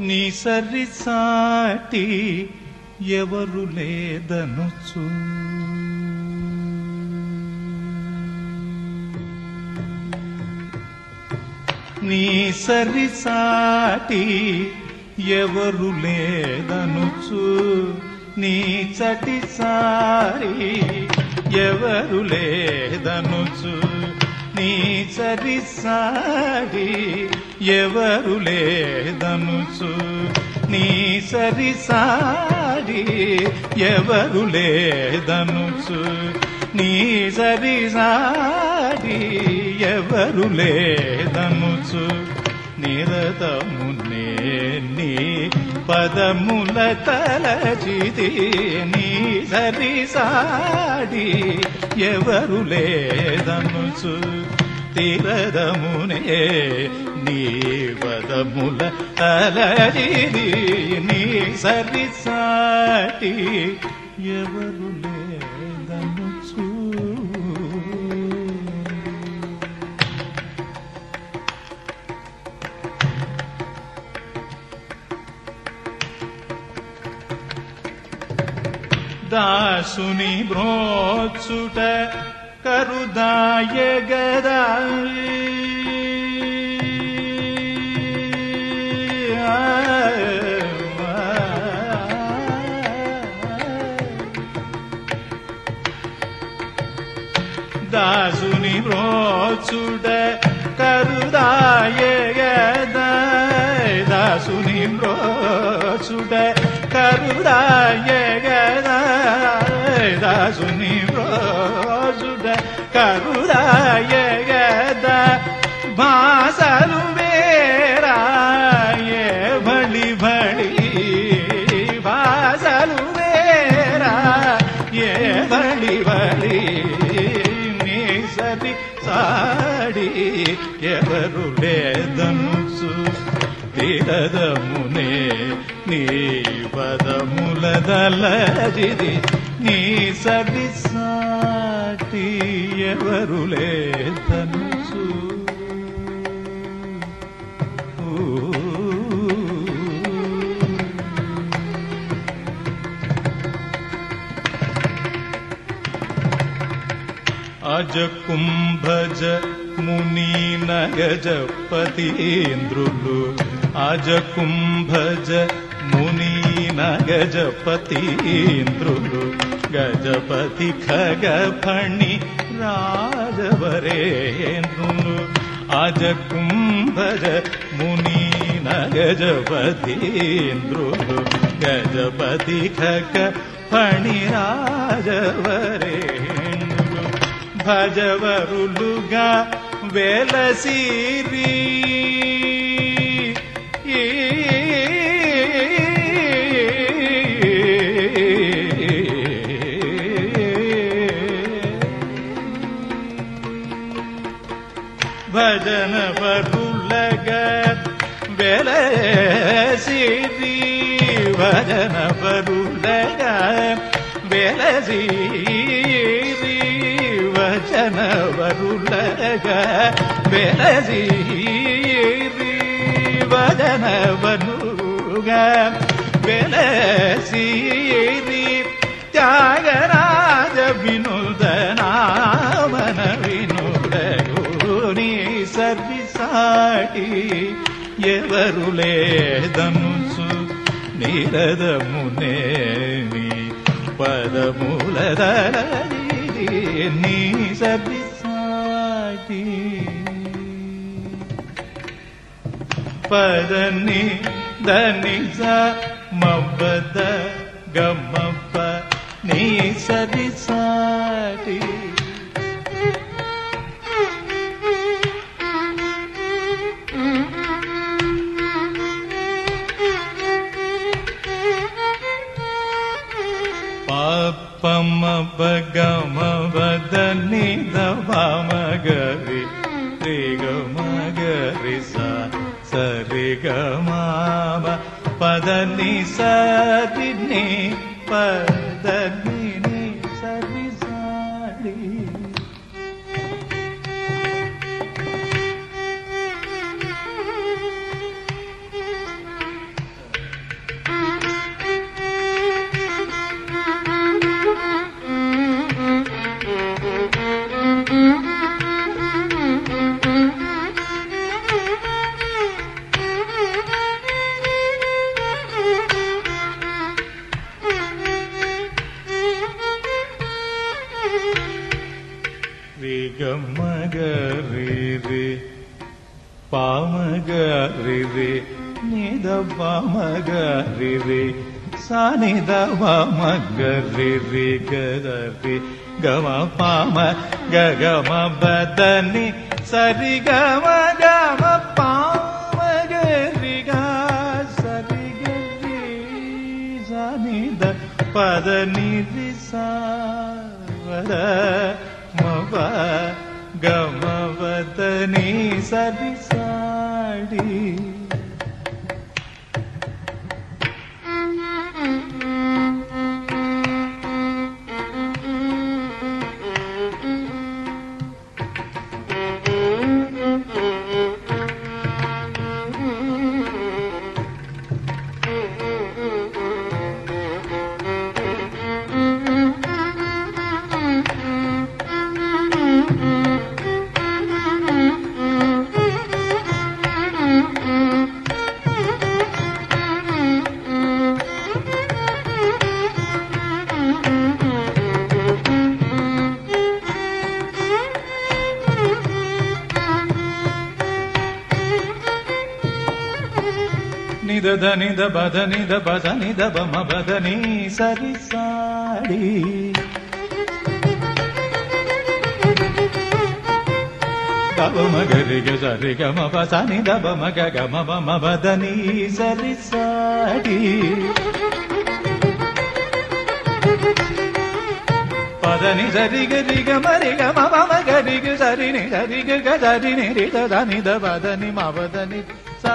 నీ సరి సాటి ఎవరు లేదనుచు. నీ సరి సాటి ఎవరు లేదనుచు. నీ చటి సారి ఎవరు లేదనుచు. సరిసాడి ఎవరు లేదనుచు. నీ సరిసాడి ఎవరు లేదనుచు. నీ సరిసాడి ఎవరు లేదనుచు. నిరతమునే నీ పదముల తలచిది నీ సరి సాడి ఎవరు లేదనుచు తిరదమునే నీ పదముల తలచిది నీ సరి సాటి ఎవరు లే दा सुनी भ्रोदा गदा दानि ब्रो दुदा दा सुी ब्रो दुदाे దాసుని బ్రోచుట కరుదాయ గదా భాసలు వేరాయ బళి బళి భాసలు వేరా ఏ బళి బళి నీ సతి సాడి ఎవరు లేదనుసు తిరదమునే నీ పదముల నీ సరి సాటి ఎవరు లేదనుసు అజ కుంభజ ముని నగజపతీంద్రులు అజ కుంభజ ముని నగజపతీంద్రులు గజపతి ఖగ ఫణి రాజవరేంద్రులు అజ కుంభజ ముని నగజపతీంద్రులు గజపతి ఖగ ఫణి రాజవరేంద్రులు భజవరులుగా వెలసిరి భజన వరులగా వెలసిరి వచన వరులగా వెలసిరి వచన వరుగా వెలసిరి త్యాగరాజ వినుదనామన వినుదగుని సర్విసాటి నీ పదముల దళిది పదని దని స మబ్బద గమ్మ सरि गदनि सतिनि पद ಮಗ ರಿ ರಿ ಪಾಮಗ ರಿ ರಿ ನಿದ ಮಗ ರಿ ರಿ ಸಾನಿದ ಮಗ ರಿ ರಿ ಗದ ರಿ ಗಮ ಪಾಮ ಗ ಗಮ ಬದನಿ ಸರಿ ಗಮ ಗಮ ಪಾಮಗ ರಿ ಗ ಸರಿ ಗ ರಿ ಸಾನಿದ ಪದ ನಿ ರಿ ಸಾ गमवनी सा నిద నిద బద నిద బద నిద బమ బద నీ సరి సాడి. గమ మగరి గ సరి గమ పస నిద బమ గ గమ మమ బదని సరి సాడి. పదని సరి గరి గమరి గమ మమ గరి గ సరి సరి గ గ సరి రి దని ద ని సా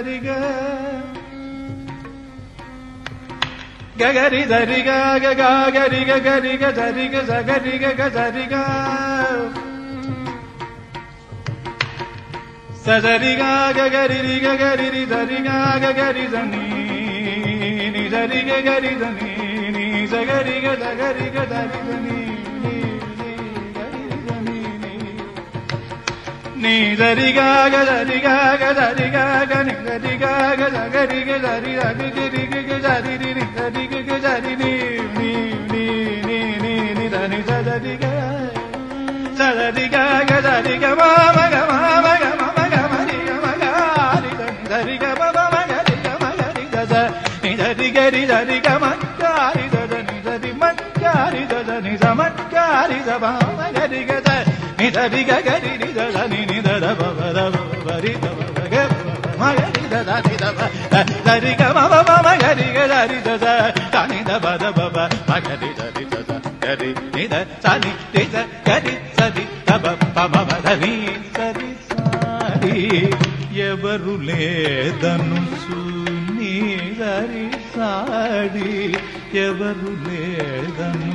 ಗಗರಿ ಗಗರಿ ಧರಿಗ ಗಗರಿ ಗಗರಿಗ ಧರಿಗ ಸಗರಿಗ ಗರಿಗ ಸಜರಿಗ ಗಗರಿ ಗಗರಿ ಧರಿಗ ಗಗರಿ ಧನಿ ನಿ ಧರಿಗ ಗರಿ ಧನಿ ನಿ ಸಗರಿಗ ಸಗರಿಗ ಧರಿ ಧನಿ Ni da di ga ga da di ga ga ni da di ga ga da ga di ga da di ga ni ni ni ni ni ni da ni da di ga da di ga ba ba ga ba ba ga ma ma ga ma ni ga ma ga ni da ni da di ga ba ba di ga ma di da da ni da di ma ga di da da ni da ma ga di da ba ma ga di ga da. దరి గ మ మ మ గ రి గ మ దరి గ రి దరి గ మ దబ రి ద దరి దద గరి నిద సని నిద గరి సది మ పమ మదని సరి సారి ఎవరు లేదను నీ గరి సాడి ఎవరు లేదను